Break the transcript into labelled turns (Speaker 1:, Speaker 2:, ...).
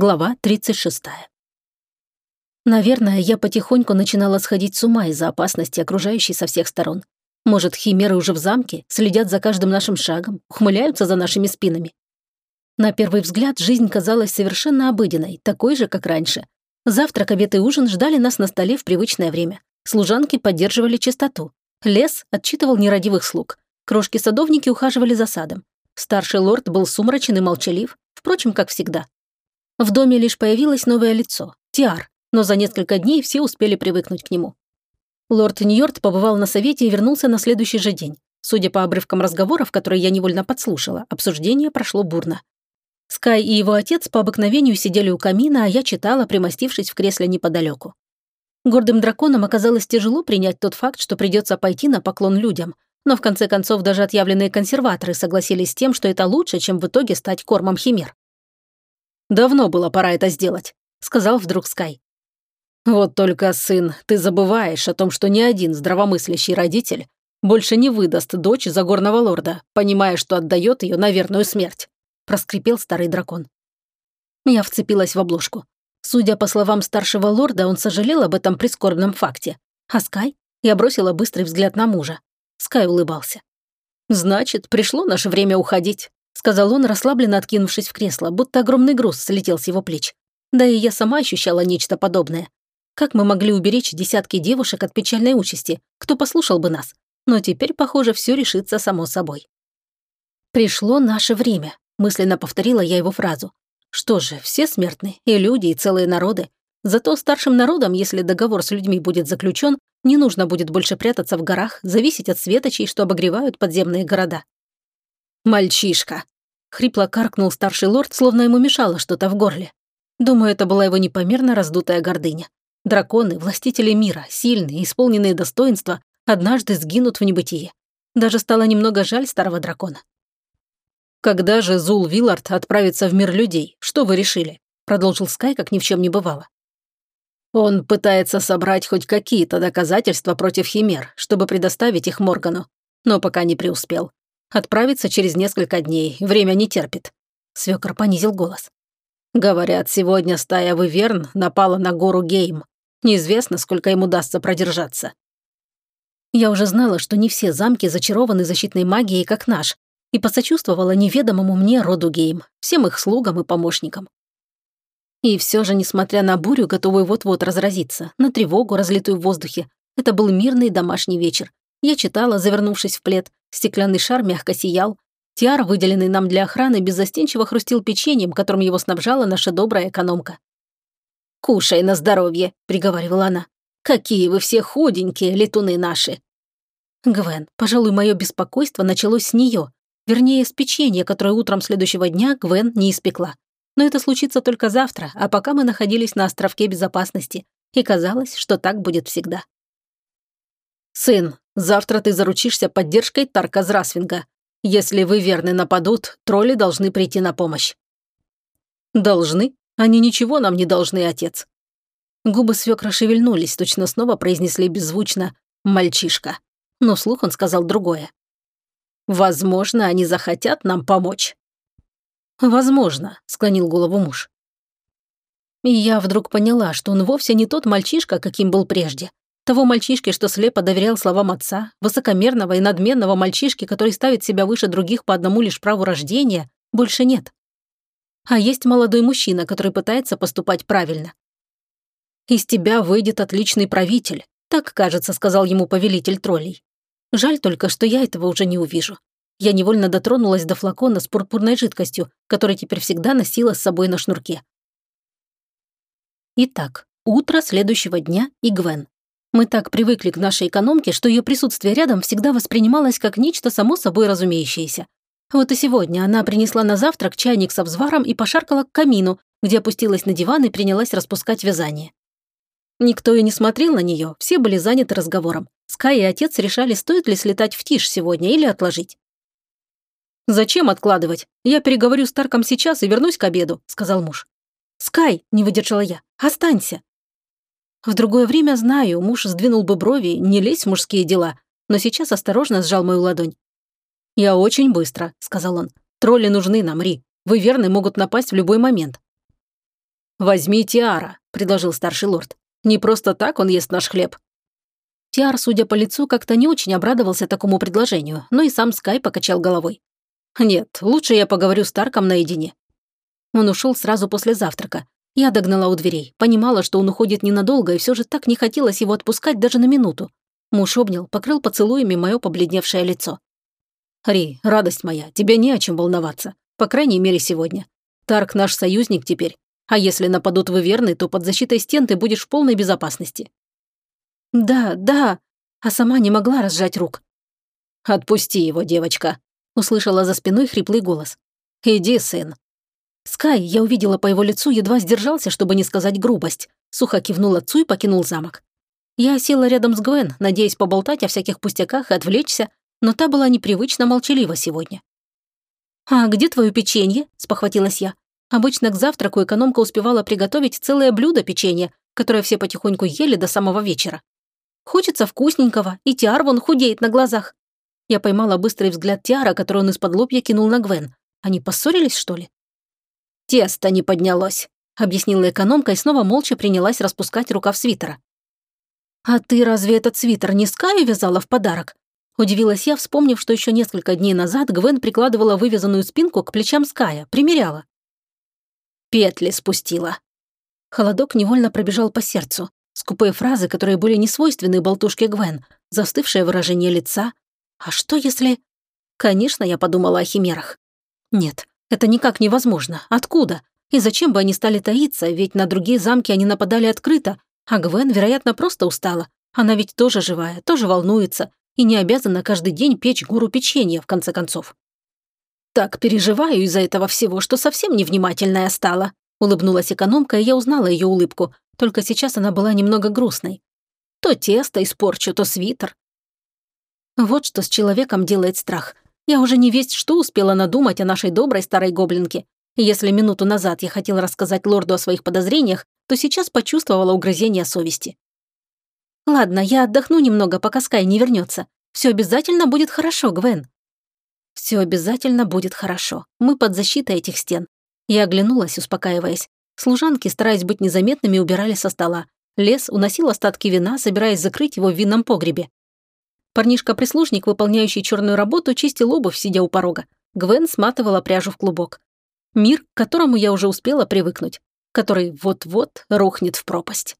Speaker 1: Глава 36. Наверное, я потихоньку начинала сходить с ума из-за опасности, окружающей со всех сторон. Может, химеры уже в замке, следят за каждым нашим шагом, ухмыляются за нашими спинами. На первый взгляд жизнь казалась совершенно обыденной, такой же, как раньше. Завтрак, обед и ужин ждали нас на столе в привычное время. Служанки поддерживали чистоту. Лес отчитывал нерадивых слуг. Крошки-садовники ухаживали за садом. Старший лорд был сумрачен и молчалив, впрочем, как всегда. В доме лишь появилось новое лицо – Тиар, но за несколько дней все успели привыкнуть к нему. Лорд Ньорд побывал на совете и вернулся на следующий же день. Судя по обрывкам разговоров, которые я невольно подслушала, обсуждение прошло бурно. Скай и его отец по обыкновению сидели у камина, а я читала, примостившись в кресле неподалеку. Гордым драконам оказалось тяжело принять тот факт, что придется пойти на поклон людям, но в конце концов даже отъявленные консерваторы согласились с тем, что это лучше, чем в итоге стать кормом химер.
Speaker 2: «Давно было пора это сделать», — сказал вдруг Скай. «Вот только, сын, ты забываешь о том, что ни один здравомыслящий родитель больше не выдаст дочь за горного лорда, понимая, что отдает ее на верную смерть», — проскрипел старый дракон. Я вцепилась в обложку. Судя по словам старшего лорда, он сожалел об этом прискорбном факте. А Скай? Я бросила быстрый взгляд на мужа. Скай улыбался. «Значит, пришло наше время уходить сказал он, расслабленно откинувшись в кресло, будто огромный груз слетел с его плеч. Да и я сама ощущала нечто подобное. Как мы могли уберечь десятки девушек от печальной участи? Кто послушал бы нас? Но теперь, похоже, все решится само собой. «Пришло наше время», — мысленно повторила я его фразу. «Что же, все смертны, и люди, и целые народы. Зато старшим народам, если договор с людьми будет заключен, не нужно будет больше прятаться в горах, зависеть от светочей, что обогревают подземные города. «Мальчишка!» — хрипло каркнул старший лорд, словно ему мешало что-то в горле.
Speaker 1: Думаю, это была его непомерно раздутая гордыня. Драконы, властители мира, сильные, исполненные достоинства, однажды сгинут в небытие. Даже стало немного жаль старого дракона.
Speaker 2: «Когда же Зул Виллард отправится в мир людей? Что вы решили?» Продолжил Скай, как ни в чем не бывало. Он пытается собрать хоть какие-то доказательства против Химер, чтобы предоставить их Моргану, но пока не преуспел. Отправится через несколько дней, время не терпит». Свёкор понизил голос. «Говорят, сегодня стая Выверн напала на гору Гейм. Неизвестно, сколько им удастся продержаться».
Speaker 1: Я уже знала, что не все замки зачарованы защитной магией, как наш, и посочувствовала неведомому мне роду Гейм, всем их слугам и помощникам. И все же, несмотря на бурю, готовую вот-вот разразиться, на тревогу, разлитую в воздухе, это был мирный домашний вечер. Я читала, завернувшись в плед, Стеклянный шар мягко сиял. Тиар, выделенный нам для охраны, беззастенчиво хрустил печеньем, которым его снабжала наша добрая экономка.
Speaker 2: «Кушай на здоровье», — приговаривала она. «Какие вы все худенькие, летуны наши!»
Speaker 1: Гвен, пожалуй, мое беспокойство началось с нее, вернее, с печенья, которое утром следующего дня Гвен не испекла. Но это случится только завтра, а пока мы находились на островке безопасности, и казалось, что так будет всегда.
Speaker 2: «Сын, завтра ты заручишься поддержкой Тарка Зрасвинга. Если вы верны нападут, тролли должны прийти на помощь». «Должны? Они ничего нам не должны, отец».
Speaker 1: Губы свекра шевельнулись, точно снова произнесли беззвучно «мальчишка». Но вслух он сказал другое.
Speaker 2: «Возможно, они захотят нам помочь».
Speaker 1: «Возможно», — склонил голову муж. И я вдруг поняла, что он вовсе не тот мальчишка, каким был прежде. Того мальчишки, что слепо доверял словам отца, высокомерного и надменного мальчишки, который ставит себя выше других по одному лишь праву рождения, больше нет. А есть молодой мужчина, который пытается поступать правильно. «Из тебя выйдет отличный правитель», так, кажется, сказал ему повелитель троллей. Жаль только, что я этого уже не увижу. Я невольно дотронулась до флакона с пурпурной жидкостью, который теперь всегда носила с собой на шнурке. Итак, утро следующего дня и Гвен. Мы так привыкли к нашей экономке, что ее присутствие рядом всегда воспринималось как нечто само собой разумеющееся. Вот и сегодня она принесла на завтрак чайник со взваром и пошаркала к камину, где опустилась на диван и принялась распускать вязание. Никто и не смотрел на нее, все были заняты разговором. Скай и отец решали, стоит ли слетать в тишь сегодня или отложить.
Speaker 2: «Зачем откладывать? Я переговорю с Тарком сейчас и вернусь к обеду», — сказал муж.
Speaker 1: «Скай», — не выдержала я, — «останься». В другое время, знаю, муж сдвинул бы брови, не лезь в мужские дела, но сейчас осторожно сжал мою ладонь.
Speaker 2: «Я очень быстро», — сказал он. «Тролли нужны нам, Ри. Вы верны могут напасть в любой момент». «Возьми Тиара», — предложил старший лорд. «Не просто так он ест наш хлеб».
Speaker 1: Тиар, судя по лицу, как-то не очень обрадовался такому предложению, но и сам Скай покачал головой.
Speaker 2: «Нет, лучше я поговорю с Тарком наедине».
Speaker 1: Он ушел сразу после завтрака. Я догнала у дверей, понимала, что он уходит ненадолго, и все же так не хотелось его отпускать даже на минуту. Муж обнял, покрыл поцелуями мое побледневшее лицо.
Speaker 2: «Ри, радость моя, тебе не о чем волноваться. По крайней мере, сегодня. Тарк наш союзник теперь. А если нападут вы верны, то под защитой стен ты будешь в полной безопасности».
Speaker 1: «Да, да», а сама не могла разжать рук.
Speaker 2: «Отпусти его, девочка», — услышала за спиной хриплый голос. «Иди, сын».
Speaker 1: Скай, я увидела по его лицу, едва сдержался, чтобы не сказать грубость. Сухо кивнул отцу и покинул замок. Я села рядом с Гвен, надеясь поболтать о всяких пустяках и отвлечься, но та была непривычно молчалива сегодня. «А где твое печенье?» – спохватилась я. Обычно к завтраку экономка успевала приготовить целое блюдо печенья, которое все потихоньку ели до самого вечера. Хочется вкусненького, и Тиар вон худеет на глазах. Я поймала быстрый взгляд Тиара, который он из-под лобья кинул на Гвен. Они поссорились, что ли?
Speaker 2: «Тесто не поднялось», — объяснила экономка и снова молча принялась распускать рукав свитера.
Speaker 1: «А ты разве этот свитер не Скаю вязала в подарок?» Удивилась я, вспомнив, что еще несколько дней назад Гвен прикладывала вывязанную спинку к плечам Ская, примеряла.
Speaker 2: Петли спустила.
Speaker 1: Холодок невольно пробежал по сердцу. Скупые фразы, которые были не свойственны болтушке Гвен, застывшее выражение лица. А что если... Конечно, я подумала о химерах. Нет, это никак невозможно. Откуда? И зачем бы они стали таиться, ведь на другие замки они нападали открыто, а Гвен, вероятно, просто устала. Она ведь тоже живая, тоже волнуется, и не обязана каждый день печь гору печенья, в конце концов. «Так переживаю из-за этого всего, что совсем невнимательная стала», улыбнулась экономка, и я узнала ее улыбку, только сейчас она была немного грустной. То тесто испорчу, то свитер. Вот что с человеком делает страх. Я уже не весть, что успела надумать о нашей доброй старой гоблинке. если минуту назад я хотела рассказать лорду о своих подозрениях, то сейчас почувствовала угрызение совести. «Ладно, я отдохну немного, пока Скай не вернется. Все обязательно будет хорошо, Гвен». «Все обязательно будет хорошо. Мы под защитой этих стен». Я оглянулась, успокаиваясь. Служанки, стараясь быть незаметными, убирали со стола. Лес уносил остатки вина, собираясь закрыть его в винном погребе. Парнишка-прислужник, выполняющий черную работу, чистил обувь, сидя у порога. Гвен сматывала пряжу в клубок. Мир, к которому я уже успела привыкнуть, который вот-вот рухнет в пропасть.